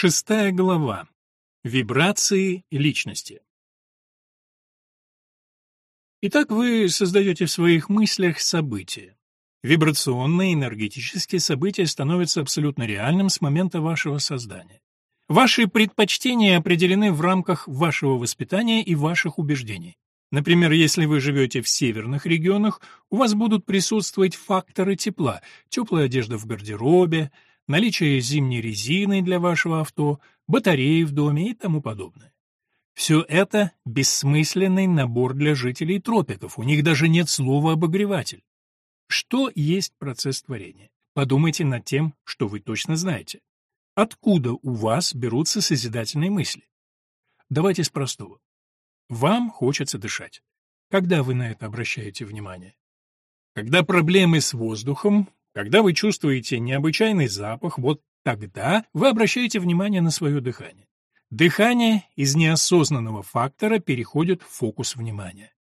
Шестая глава. Вибрации личности. Итак, вы создаете в своих мыслях события. Вибрационные энергетические события становятся абсолютно реальным с момента вашего создания. Ваши предпочтения определены в рамках вашего воспитания и ваших убеждений. Например, если вы живете в северных регионах, у вас будут присутствовать факторы тепла, теплая одежда в гардеробе, наличие зимней резины для вашего авто, батареи в доме и тому подобное. Все это бессмысленный набор для жителей тропиков, у них даже нет слова «обогреватель». Что есть процесс творения? Подумайте над тем, что вы точно знаете. Откуда у вас берутся созидательные мысли? Давайте с простого. Вам хочется дышать. Когда вы на это обращаете внимание? Когда проблемы с воздухом, когда вы чувствуете необычайный запах, вот тогда вы обращаете внимание на свое дыхание. Дыхание из неосознанного фактора переходит в фокус внимания.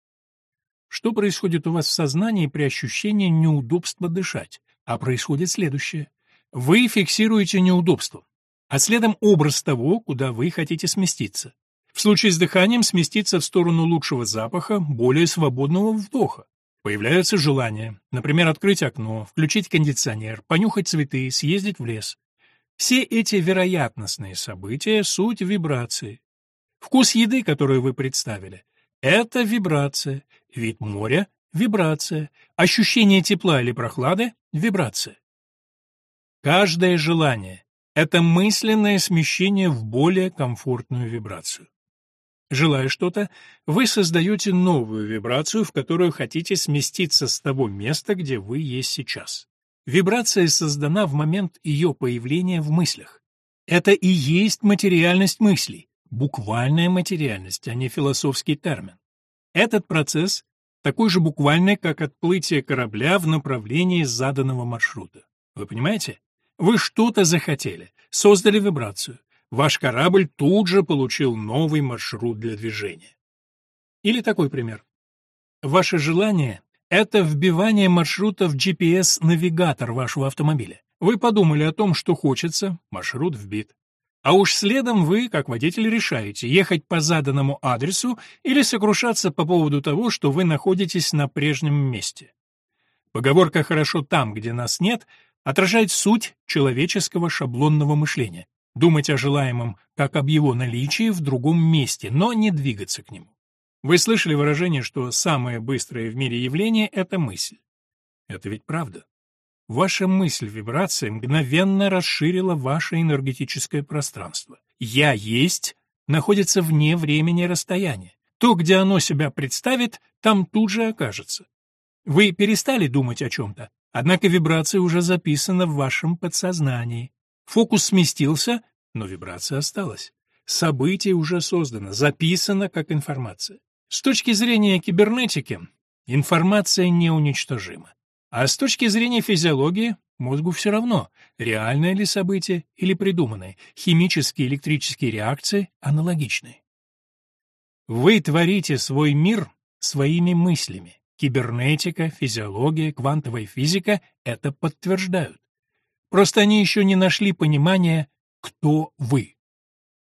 Что происходит у вас в сознании при ощущении неудобства дышать? А происходит следующее. Вы фиксируете неудобство, а следом образ того, куда вы хотите сместиться. В случае с дыханием сместиться в сторону лучшего запаха, более свободного вдоха. Появляются желания, например, открыть окно, включить кондиционер, понюхать цветы, съездить в лес. Все эти вероятностные события — суть вибрации. Вкус еды, которую вы представили, — это вибрация, Вид моря — вибрация. Ощущение тепла или прохлады — вибрация. Каждое желание — это мысленное смещение в более комфортную вибрацию. Желая что-то, вы создаете новую вибрацию, в которую хотите сместиться с того места, где вы есть сейчас. Вибрация создана в момент ее появления в мыслях. Это и есть материальность мыслей, буквальная материальность, а не философский термин. Этот процесс такой же буквальный, как отплытие корабля в направлении заданного маршрута. Вы понимаете? Вы что-то захотели, создали вибрацию. Ваш корабль тут же получил новый маршрут для движения. Или такой пример. Ваше желание — это вбивание маршрута в GPS-навигатор вашего автомобиля. Вы подумали о том, что хочется, маршрут вбит. А уж следом вы, как водитель, решаете, ехать по заданному адресу или сокрушаться по поводу того, что вы находитесь на прежнем месте. Поговорка «хорошо там, где нас нет» отражает суть человеческого шаблонного мышления. Думать о желаемом, как об его наличии в другом месте, но не двигаться к нему. Вы слышали выражение, что самое быстрое в мире явление — это мысль. Это ведь правда. Ваша мысль вибрация мгновенно расширила ваше энергетическое пространство. «Я есть» находится вне времени и расстояния. То, где оно себя представит, там тут же окажется. Вы перестали думать о чем-то, однако вибрация уже записана в вашем подсознании. Фокус сместился, но вибрация осталась. Событие уже создано, записано как информация. С точки зрения кибернетики, информация неуничтожима. А с точки зрения физиологии, мозгу все равно, реальное ли событие или придуманное, химические и электрические реакции аналогичны. Вы творите свой мир своими мыслями. Кибернетика, физиология, квантовая физика это подтверждают. Просто они еще не нашли понимания, кто вы.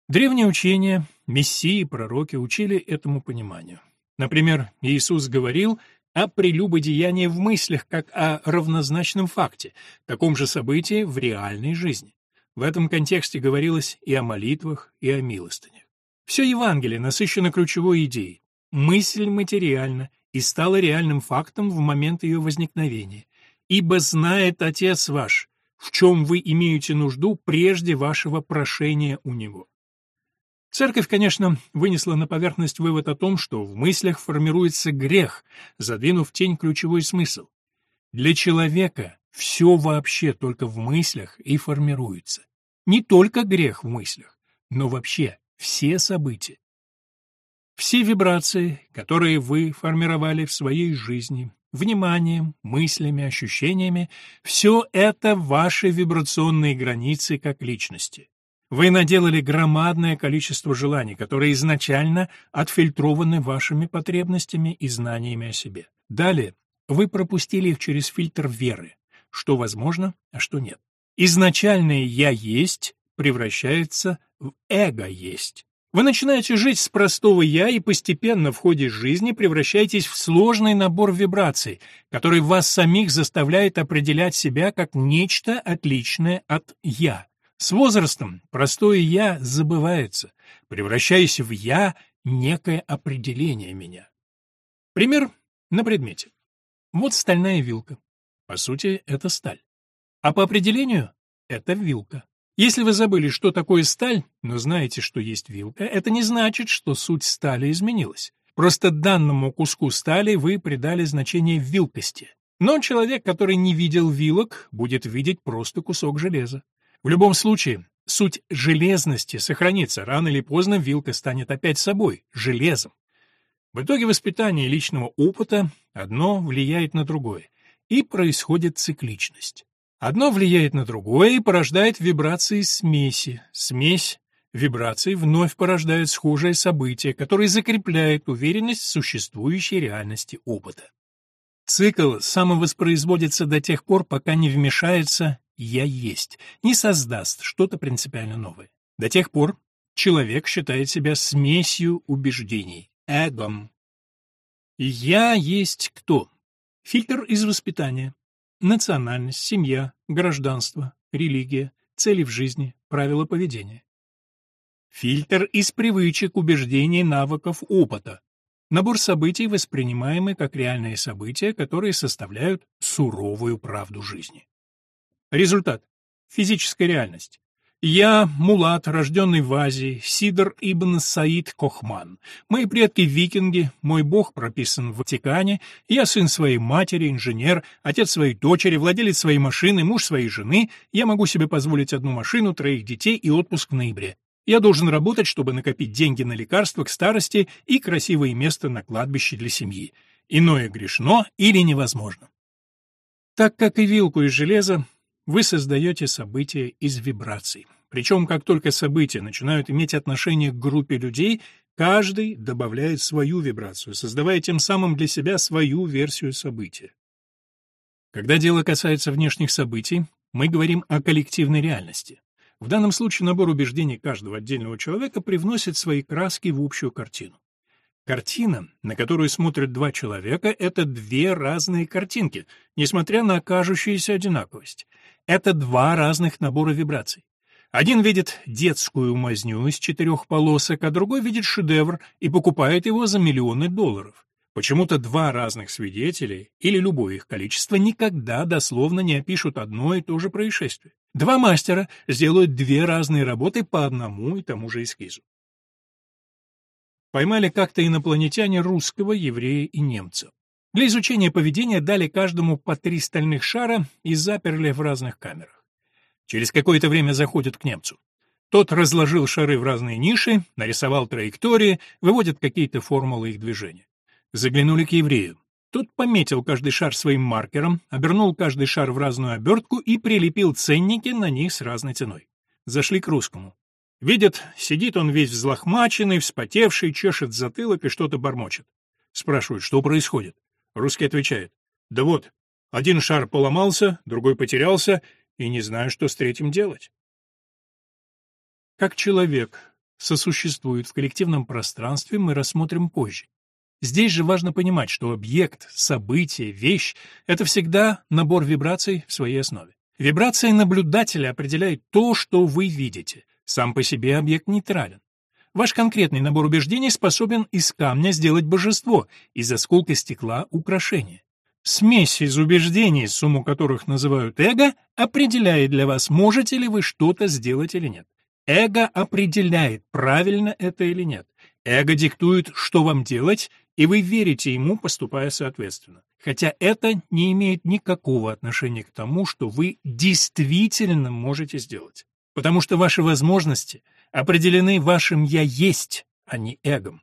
Древние учения, мессии, пророки учили этому пониманию. Например, Иисус говорил, о прелюбодеянии в мыслях как о равнозначном факте, таком же событии в реальной жизни. В этом контексте говорилось и о молитвах, и о милостынях. Все Евангелие насыщено ключевой идеей. Мысль материальна и стала реальным фактом в момент ее возникновения. «Ибо знает Отец ваш, в чем вы имеете нужду прежде вашего прошения у Него». Церковь, конечно, вынесла на поверхность вывод о том, что в мыслях формируется грех, задвинув тень ключевой смысл. Для человека все вообще только в мыслях и формируется. Не только грех в мыслях, но вообще все события. Все вибрации, которые вы формировали в своей жизни, вниманием, мыслями, ощущениями, все это ваши вибрационные границы как личности. Вы наделали громадное количество желаний, которые изначально отфильтрованы вашими потребностями и знаниями о себе. Далее вы пропустили их через фильтр веры, что возможно, а что нет. Изначальное «я есть» превращается в эго есть. Вы начинаете жить с простого «я» и постепенно в ходе жизни превращаетесь в сложный набор вибраций, который вас самих заставляет определять себя как нечто отличное от «я». С возрастом простое «я» забывается, превращаясь в «я» некое определение меня. Пример на предмете. Вот стальная вилка. По сути, это сталь. А по определению — это вилка. Если вы забыли, что такое сталь, но знаете, что есть вилка, это не значит, что суть стали изменилась. Просто данному куску стали вы придали значение вилкости. Но человек, который не видел вилок, будет видеть просто кусок железа. В любом случае, суть железности сохранится. Рано или поздно вилка станет опять собой, железом. В итоге воспитания личного опыта одно влияет на другое, и происходит цикличность. Одно влияет на другое и порождает вибрации смеси. Смесь вибраций вновь порождает схожее событие, которое закрепляет уверенность в существующей реальности опыта. Цикл самовоспроизводится до тех пор, пока не вмешается «я есть», не создаст что-то принципиально новое. До тех пор человек считает себя смесью убеждений, эгом. «Я есть кто?» Фильтр из воспитания. Национальность, семья, гражданство, религия, цели в жизни, правила поведения. Фильтр из привычек, убеждений, навыков, опыта. Набор событий, воспринимаемый как реальные события, которые составляют суровую правду жизни. Результат. Физическая реальность. Я мулат, рожденный в Азии, Сидор ибн Саид Кохман. Мои предки викинги, мой бог прописан в Ватикане, я сын своей матери, инженер, отец своей дочери, владелец своей машины, муж своей жены, я могу себе позволить одну машину, троих детей и отпуск в ноябре. Я должен работать, чтобы накопить деньги на лекарства к старости и красивое место на кладбище для семьи. Иное грешно или невозможно. Так как и вилку из железа, вы создаете события из вибраций. Причем, как только события начинают иметь отношение к группе людей, каждый добавляет свою вибрацию, создавая тем самым для себя свою версию события. Когда дело касается внешних событий, мы говорим о коллективной реальности. В данном случае набор убеждений каждого отдельного человека привносит свои краски в общую картину. Картина, на которую смотрят два человека, это две разные картинки, несмотря на кажущуюся одинаковость. Это два разных набора вибраций. Один видит детскую мазню из четырех полосок, а другой видит шедевр и покупает его за миллионы долларов. Почему-то два разных свидетелей, или любое их количество, никогда дословно не опишут одно и то же происшествие. Два мастера сделают две разные работы по одному и тому же эскизу. Поймали как-то инопланетяне русского, еврея и немца. Для изучения поведения дали каждому по три стальных шара и заперли в разных камерах. Через какое-то время заходят к немцу. Тот разложил шары в разные ниши, нарисовал траектории, выводит какие-то формулы их движения. Заглянули к еврею. Тот пометил каждый шар своим маркером, обернул каждый шар в разную обертку и прилепил ценники на них с разной ценой. Зашли к русскому. Видят, сидит он весь взлохмаченный, вспотевший, чешет затылок и что-то бормочет. Спрашивают, что происходит. Русский отвечает. Да вот, один шар поломался, другой потерялся, и не знаю, что с третьим делать. Как человек сосуществует в коллективном пространстве, мы рассмотрим позже. Здесь же важно понимать, что объект, событие, вещь — это всегда набор вибраций в своей основе. Вибрация наблюдателя определяет то, что вы видите. Сам по себе объект нейтрален. Ваш конкретный набор убеждений способен из камня сделать божество, из осколка стекла — украшение. Смесь из убеждений, сумму которых называют эго, определяет для вас, можете ли вы что-то сделать или нет. Эго определяет, правильно это или нет. Эго диктует, что вам делать, и вы верите ему, поступая соответственно. Хотя это не имеет никакого отношения к тому, что вы действительно можете сделать. Потому что ваши возможности определены вашим «я есть», а не эгом.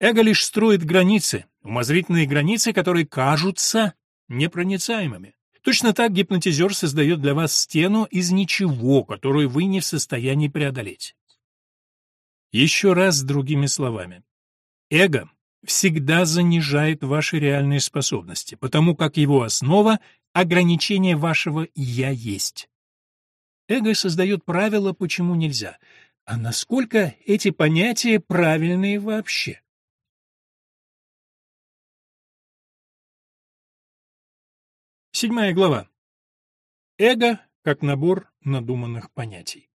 Эго лишь строит границы, умозрительные границы, которые кажутся непроницаемыми. Точно так гипнотизер создает для вас стену из ничего, которую вы не в состоянии преодолеть. Еще раз другими словами. Эго всегда занижает ваши реальные способности, потому как его основа — ограничение вашего «я есть». Эго создает правила, почему нельзя. А насколько эти понятия правильные вообще? Седьмая глава. Эго как набор надуманных понятий.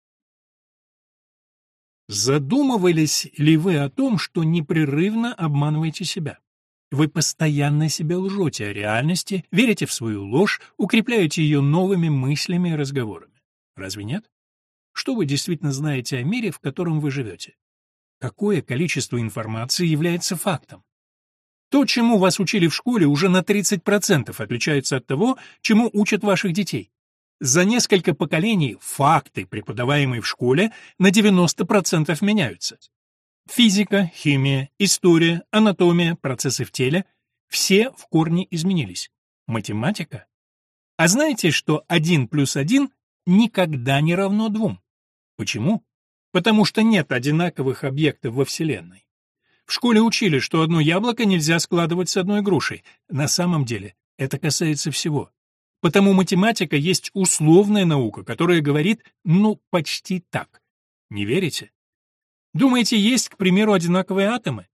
Задумывались ли вы о том, что непрерывно обманываете себя? Вы постоянно себя лжете о реальности, верите в свою ложь, укрепляете ее новыми мыслями и разговорами. Разве нет? Что вы действительно знаете о мире, в котором вы живете? Какое количество информации является фактом? То, чему вас учили в школе, уже на 30% отличается от того, чему учат ваших детей. За несколько поколений факты, преподаваемые в школе, на 90% меняются. Физика, химия, история, анатомия, процессы в теле — все в корне изменились. Математика? А знаете, что 1 плюс 1 никогда не равно 2? Почему? Потому что нет одинаковых объектов во Вселенной. В школе учили, что одно яблоко нельзя складывать с одной грушей. На самом деле это касается всего. Потому математика есть условная наука, которая говорит «ну, почти так». Не верите? Думаете, есть, к примеру, одинаковые атомы?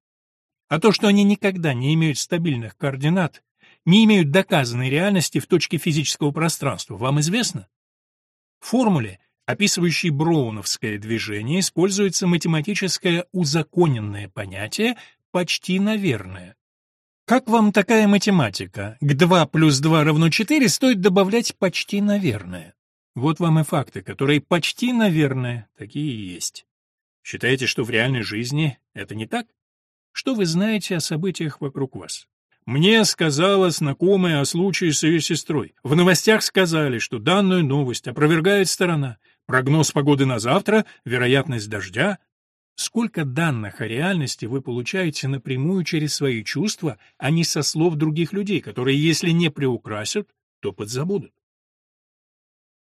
А то, что они никогда не имеют стабильных координат, не имеют доказанной реальности в точке физического пространства, вам известно? В формуле, описывающей броуновское движение, используется математическое узаконенное понятие «почти наверное». Как вам такая математика? К 2 плюс 2 равно 4 стоит добавлять почти наверное. Вот вам и факты, которые почти наверное такие и есть. Считаете, что в реальной жизни это не так? Что вы знаете о событиях вокруг вас? Мне сказала знакомая о случае с ее сестрой. В новостях сказали, что данную новость опровергает сторона. Прогноз погоды на завтра, вероятность дождя, Сколько данных о реальности вы получаете напрямую через свои чувства, а не со слов других людей, которые, если не приукрасят, то подзабудут?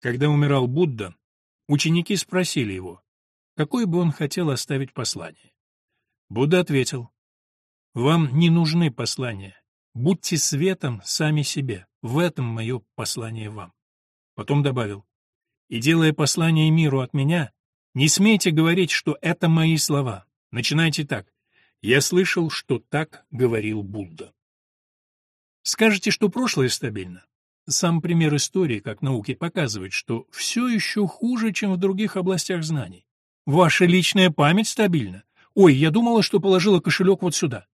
Когда умирал Будда, ученики спросили его, какой бы он хотел оставить послание. Будда ответил, «Вам не нужны послания. Будьте светом сами себе. В этом мое послание вам». Потом добавил, «И делая послание миру от меня, не смейте говорить, что это мои слова. Начинайте так. Я слышал, что так говорил Будда. Скажете, что прошлое стабильно? Сам пример истории как науки показывает, что все еще хуже, чем в других областях знаний. Ваша личная память стабильна. Ой, я думала, что положила кошелек вот сюда.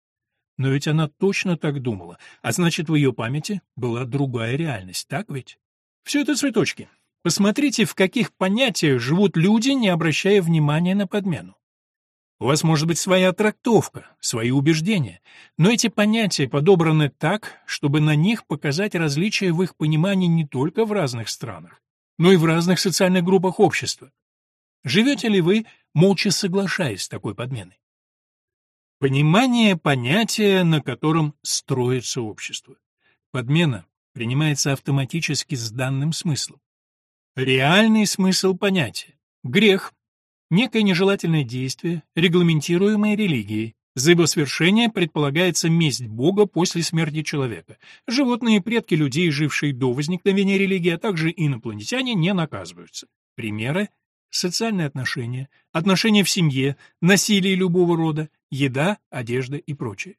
Но ведь она точно так думала, а значит, в ее памяти была другая реальность, так ведь? Все это цветочки. Посмотрите, в каких понятиях живут люди, не обращая внимания на подмену. У вас может быть своя трактовка, свои убеждения, но эти понятия подобраны так, чтобы на них показать различия в их понимании не только в разных странах, но и в разных социальных группах общества. Живете ли вы, молча соглашаясь с такой подменой? Понимание понятия, на котором строится общество. Подмена принимается автоматически с данным смыслом. Реальный смысл понятия. Грех – некое нежелательное действие, регламентируемое религией. За его свершение предполагается месть Бога после смерти человека. Животные предки людей, жившие до возникновения религии, а также инопланетяне, не наказываются. Примеры – социальные отношения, отношения в семье, насилие любого рода, еда, одежда и прочее.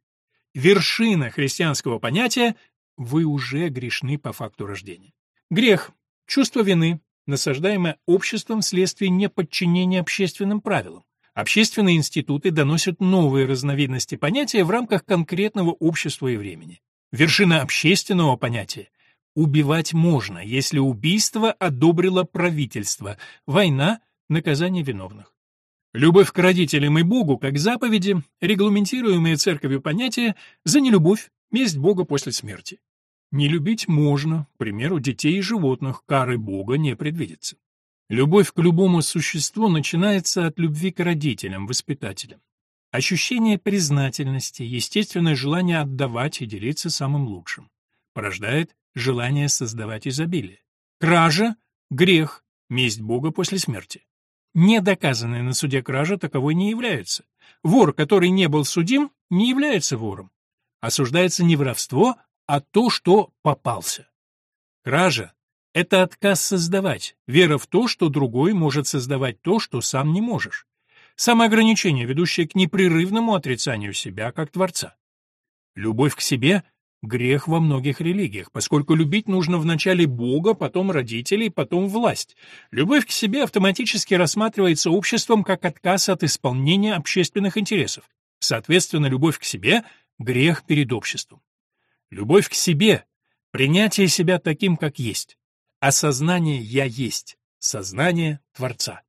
Вершина христианского понятия – вы уже грешны по факту рождения. Грех – чувство вины, насаждаемое обществом вследствие неподчинения общественным правилам. Общественные институты доносят новые разновидности понятия в рамках конкретного общества и времени. Вершина общественного понятия – убивать можно, если убийство одобрило правительство, война – наказание виновных. Любовь к родителям и Богу, как заповеди, регламентируемые церковью понятия за нелюбовь, месть Бога после смерти. Не любить можно, к примеру, детей и животных, кары Бога не предвидится. Любовь к любому существу начинается от любви к родителям, воспитателям. Ощущение признательности, естественное желание отдавать и делиться самым лучшим. Порождает желание создавать изобилие. Кража – грех, месть Бога после смерти. Недоказанная на суде кража таковой не является. Вор, который не был судим, не является вором. Осуждается не воровство, а то, что попался. Кража Это отказ создавать, вера в то, что другой может создавать то, что сам не можешь. Самоограничение, ведущее к непрерывному отрицанию себя как Творца. Любовь к себе — грех во многих религиях, поскольку любить нужно вначале Бога, потом родителей, потом власть. Любовь к себе автоматически рассматривается обществом как отказ от исполнения общественных интересов. Соответственно, любовь к себе — грех перед обществом. Любовь к себе — принятие себя таким, как есть. Осознание «я есть», сознание Творца.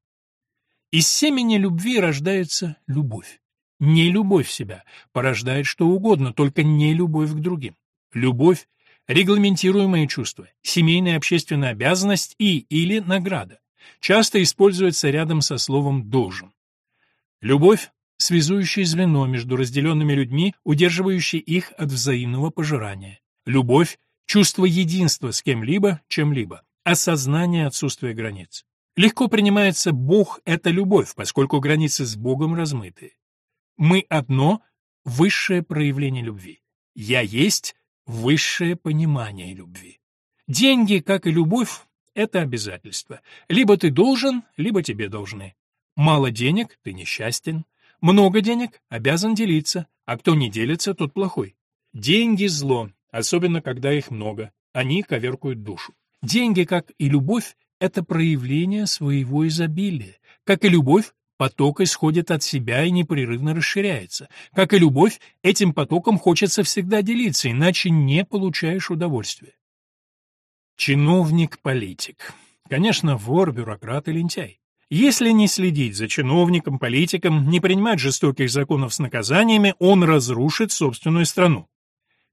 Из семени любви рождается любовь. Не любовь себя порождает что угодно, только не любовь к другим. Любовь — регламентируемое чувство, семейная общественная обязанность и или награда. Часто используется рядом со словом «должен». Любовь — связующее звено между разделенными людьми, удерживающее их от взаимного пожирания. Любовь — чувство единства с кем-либо, чем-либо, осознание отсутствия границ. Легко принимается «Бог — это любовь», поскольку границы с Богом размыты. Мы одно — высшее проявление любви. Я есть — высшее понимание любви. Деньги, как и любовь, — это обязательство. Либо ты должен, либо тебе должны. Мало денег — ты несчастен. Много денег — обязан делиться, а кто не делится, тот плохой. Деньги — зло, особенно когда их много. Они коверкуют душу. Деньги, как и любовь, — это проявление своего изобилия. Как и любовь, Поток исходит от себя и непрерывно расширяется. Как и любовь, этим потоком хочется всегда делиться, иначе не получаешь удовольствия. Чиновник-политик. Конечно, вор, бюрократ и лентяй. Если не следить за чиновником, политиком, не принимать жестоких законов с наказаниями, он разрушит собственную страну.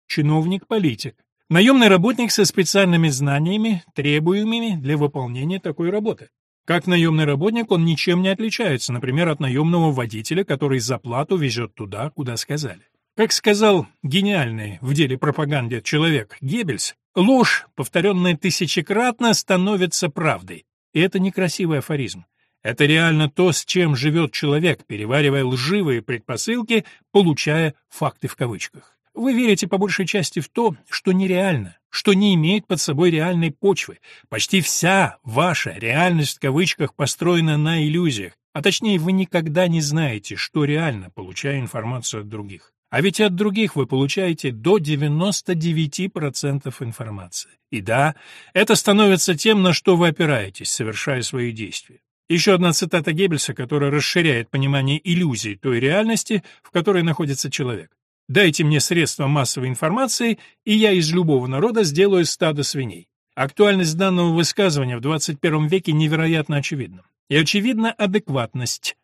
Чиновник-политик. Наемный работник со специальными знаниями, требуемыми для выполнения такой работы. Как наемный работник он ничем не отличается, например, от наемного водителя, который за плату везет туда, куда сказали. Как сказал гениальный в деле пропаганды человек Геббельс, ложь, повторенная тысячекратно, становится правдой. И это некрасивый афоризм. Это реально то, с чем живет человек, переваривая лживые предпосылки, получая факты в кавычках. Вы верите по большей части в то, что нереально, что не имеет под собой реальной почвы. Почти вся ваша «реальность» в кавычках построена на иллюзиях, а точнее вы никогда не знаете, что реально, получая информацию от других. А ведь от других вы получаете до 99% информации. И да, это становится тем, на что вы опираетесь, совершая свои действия. Еще одна цитата Геббельса, которая расширяет понимание иллюзий той реальности, в которой находится человек. Дайте мне средства массовой информации, и я из любого народа сделаю стадо свиней. Актуальность данного высказывания в 21 веке невероятно очевидна. И очевидна адекватность.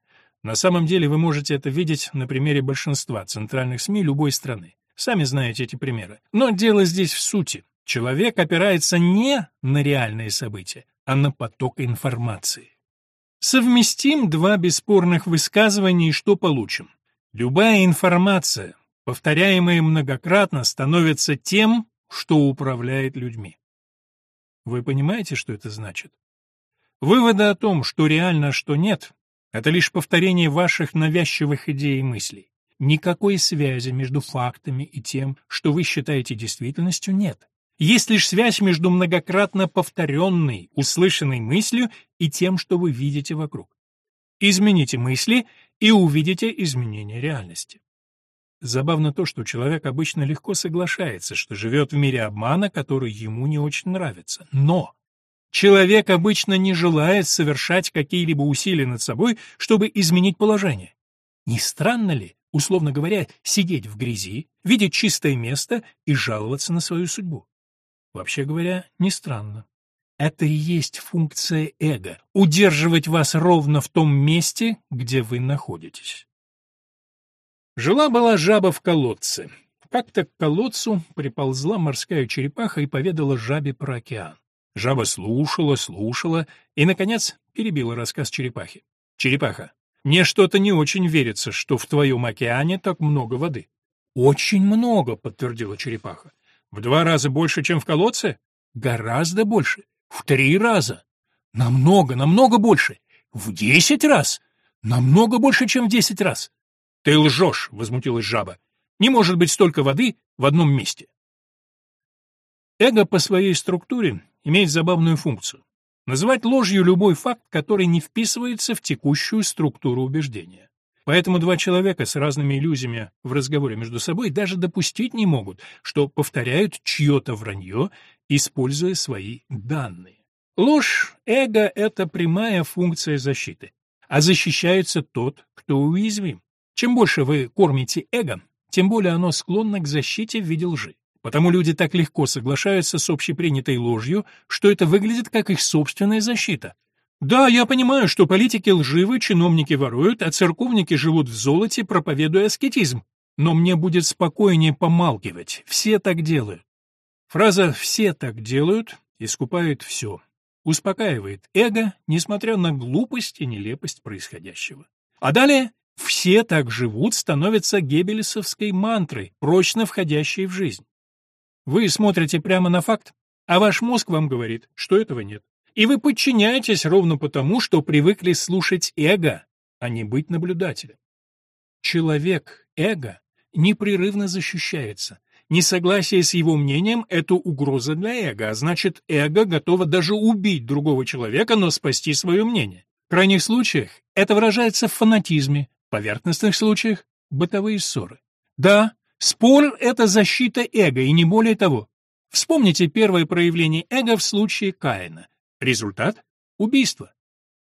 На самом деле вы можете это видеть на примере большинства центральных СМИ любой страны. Сами знаете эти примеры. Но дело здесь в сути. Человек опирается не на реальные события, а на поток информации. Совместим два бесспорных высказывания и что получим? Любая информация, повторяемое многократно, становится тем, что управляет людьми. Вы понимаете, что это значит? Выводы о том, что реально, а что нет, это лишь повторение ваших навязчивых идей и мыслей. Никакой связи между фактами и тем, что вы считаете действительностью, нет. Есть лишь связь между многократно повторенной, услышанной мыслью и тем, что вы видите вокруг. Измените мысли и увидите изменение реальности. Забавно то, что человек обычно легко соглашается, что живет в мире обмана, который ему не очень нравится. Но человек обычно не желает совершать какие-либо усилия над собой, чтобы изменить положение. Не странно ли, условно говоря, сидеть в грязи, видеть чистое место и жаловаться на свою судьбу? Вообще говоря, не странно. Это и есть функция эго — удерживать вас ровно в том месте, где вы находитесь. Жила-была жаба в колодце. Как-то к колодцу приползла морская черепаха и поведала жабе про океан. Жаба слушала, слушала и, наконец, перебила рассказ черепахи. «Черепаха, мне что-то не очень верится, что в твоем океане так много воды». «Очень много», — подтвердила черепаха. «В два раза больше, чем в колодце?» «Гораздо больше. В три раза. Намного, намного больше. В десять раз. Намного больше, чем в десять раз. «Ты лжешь!» — возмутилась жаба. «Не может быть столько воды в одном месте!» Эго по своей структуре имеет забавную функцию. Называть ложью любой факт, который не вписывается в текущую структуру убеждения. Поэтому два человека с разными иллюзиями в разговоре между собой даже допустить не могут, что повторяют чье-то вранье, используя свои данные. Ложь эго — это прямая функция защиты, а защищается тот, кто уязвим. Чем больше вы кормите эго, тем более оно склонно к защите в виде лжи. Потому люди так легко соглашаются с общепринятой ложью, что это выглядит как их собственная защита. Да, я понимаю, что политики лживы, чиновники воруют, а церковники живут в золоте, проповедуя аскетизм. Но мне будет спокойнее помалкивать. Все так делают. Фраза «все так делают» искупает все. Успокаивает эго, несмотря на глупость и нелепость происходящего. А далее «все так живут» становится геббельсовской мантрой, прочно входящей в жизнь. Вы смотрите прямо на факт, а ваш мозг вам говорит, что этого нет. И вы подчиняетесь ровно потому, что привыкли слушать эго, а не быть наблюдателем. Человек, эго, непрерывно защищается. Несогласие с его мнением – это угроза для эго, а значит, эго готово даже убить другого человека, но спасти свое мнение. В крайних случаях это выражается в фанатизме, в поверхностных случаях – бытовые ссоры. Да, спор – это защита эго, и не более того. Вспомните первое проявление эго в случае Каина – Результат — убийство.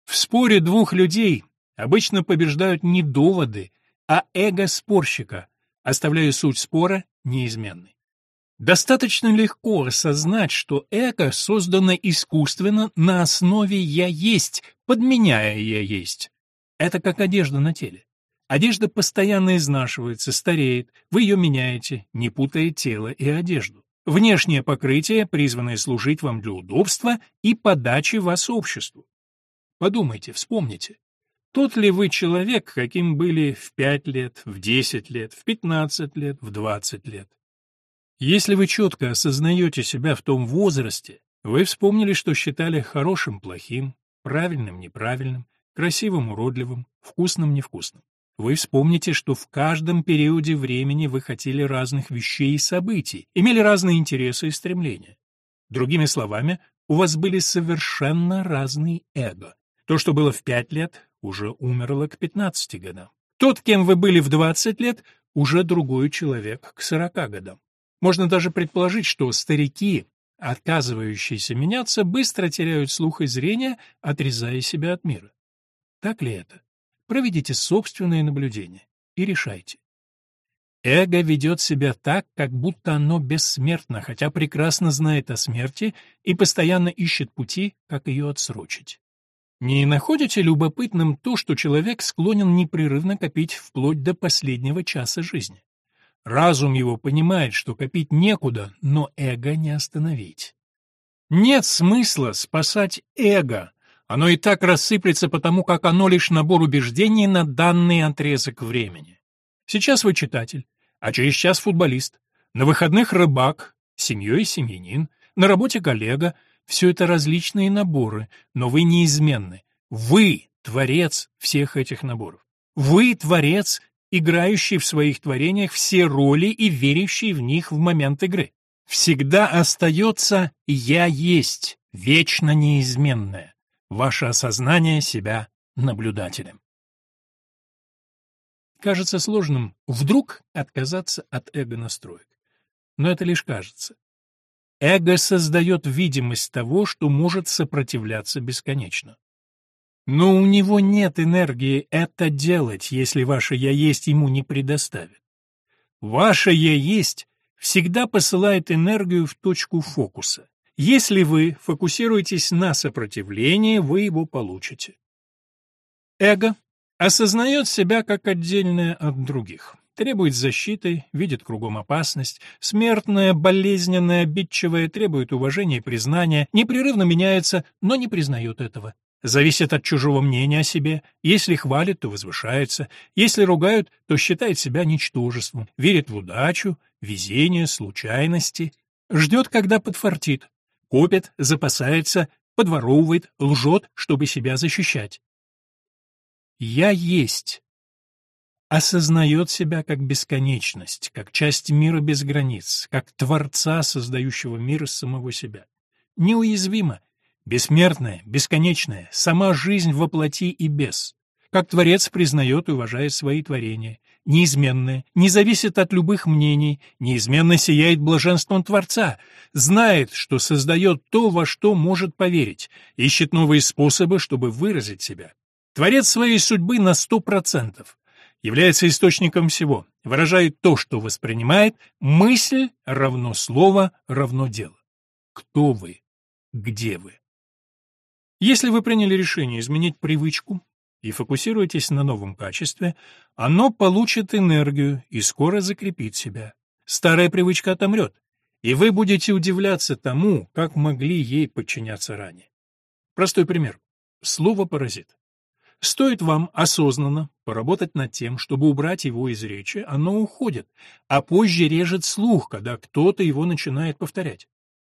В споре двух людей обычно побеждают не доводы, а эго спорщика, оставляя суть спора неизменной. Достаточно легко осознать, что эго создано искусственно на основе «я есть», подменяя «я есть». Это как одежда на теле. Одежда постоянно изнашивается, стареет, вы ее меняете, не путая тело и одежду. Внешнее покрытие, призванное служить вам для удобства и подачи вас обществу. Подумайте, вспомните. Тот ли вы человек, каким были в пять лет, в десять лет, в пятнадцать лет, в двадцать лет? Если вы четко осознаете себя в том возрасте, вы вспомнили, что считали хорошим плохим, правильным неправильным, красивым уродливым, вкусным невкусным. Вы вспомните, что в каждом периоде времени вы хотели разных вещей и событий, имели разные интересы и стремления. Другими словами, у вас были совершенно разные эго. То, что было в пять лет, уже умерло к 15 годам. Тот, кем вы были в 20 лет, уже другой человек к 40 годам. Можно даже предположить, что старики, отказывающиеся меняться, быстро теряют слух и зрение, отрезая себя от мира. Так ли это? Проведите собственные наблюдения и решайте. Эго ведет себя так, как будто оно бессмертно, хотя прекрасно знает о смерти и постоянно ищет пути, как ее отсрочить. Не находите любопытным то, что человек склонен непрерывно копить вплоть до последнего часа жизни? Разум его понимает, что копить некуда, но эго не остановить. Нет смысла спасать эго, оно и так рассыплется, потому как оно лишь набор убеждений на данный отрезок времени. Сейчас вы читатель, а через час футболист, на выходных рыбак, семьей семьянин, на работе коллега — все это различные наборы, но вы неизменны. Вы — творец всех этих наборов. Вы — творец, играющий в своих творениях все роли и верящий в них в момент игры. Всегда остается «я есть», вечно неизменное ваше осознание себя наблюдателем. Кажется сложным вдруг отказаться от эго-настроек. Но это лишь кажется. Эго создает видимость того, что может сопротивляться бесконечно. Но у него нет энергии это делать, если ваше «я есть» ему не предоставит. Ваше «я есть» всегда посылает энергию в точку фокуса. Если вы фокусируетесь на сопротивлении, вы его получите. Эго осознает себя как отдельное от других, требует защиты, видит кругом опасность, смертное, болезненное, обидчивое, требует уважения и признания, непрерывно меняется, но не признает этого. Зависит от чужого мнения о себе. Если хвалят, то возвышается. Если ругают, то считает себя ничтожеством. Верит в удачу, везение, случайности. Ждет, когда подфартит копит, запасается, подворовывает, лжет, чтобы себя защищать. «Я есть» осознает себя как бесконечность, как часть мира без границ, как Творца, создающего мир из самого себя. неуязвима, бессмертная, бесконечная, сама жизнь воплоти и без. Как Творец признает и уважает свои творения, неизменная, не зависит от любых мнений, неизменно сияет блаженством Творца, знает, что создает то, во что может поверить, ищет новые способы, чтобы выразить себя. Творец своей судьбы на сто процентов, является источником всего, выражает то, что воспринимает, мысль равно слово равно дело. Кто вы? Где вы? Если вы приняли решение изменить привычку, и фокусируетесь на новом качестве, оно получит энергию и скоро закрепит себя. Старая привычка отомрет, и вы будете удивляться тому, как могли ей подчиняться ранее. Простой пример. Слово «паразит». Стоит вам осознанно поработать над тем, чтобы убрать его из речи, оно уходит, а позже режет слух, когда кто-то его начинает повторять.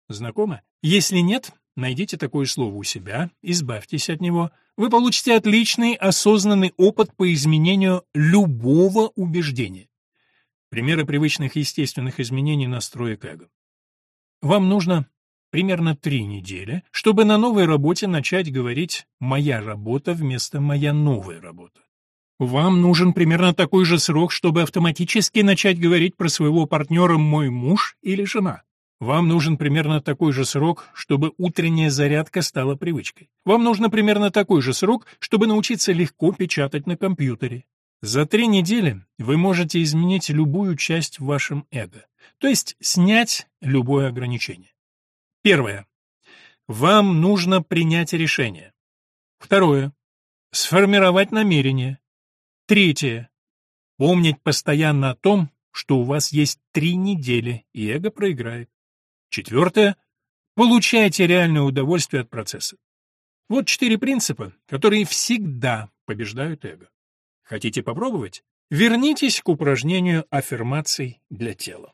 Знакомо? Если нет, найдите такое слово у себя, избавьтесь от него – вы получите отличный осознанный опыт по изменению любого убеждения. Примеры привычных естественных изменений настроек эго. Вам нужно примерно три недели, чтобы на новой работе начать говорить «моя работа» вместо «моя новая работа». Вам нужен примерно такой же срок, чтобы автоматически начать говорить про своего партнера «мой муж» или «жена». Вам нужен примерно такой же срок, чтобы утренняя зарядка стала привычкой. Вам нужно примерно такой же срок, чтобы научиться легко печатать на компьютере. За три недели вы можете изменить любую часть в вашем эго, то есть снять любое ограничение. Первое. Вам нужно принять решение. Второе. Сформировать намерение. Третье. Помнить постоянно о том, что у вас есть три недели, и эго проиграет. Четвертое. Получайте реальное удовольствие от процесса. Вот четыре принципа, которые всегда побеждают эго. Хотите попробовать? Вернитесь к упражнению аффирмаций для тела.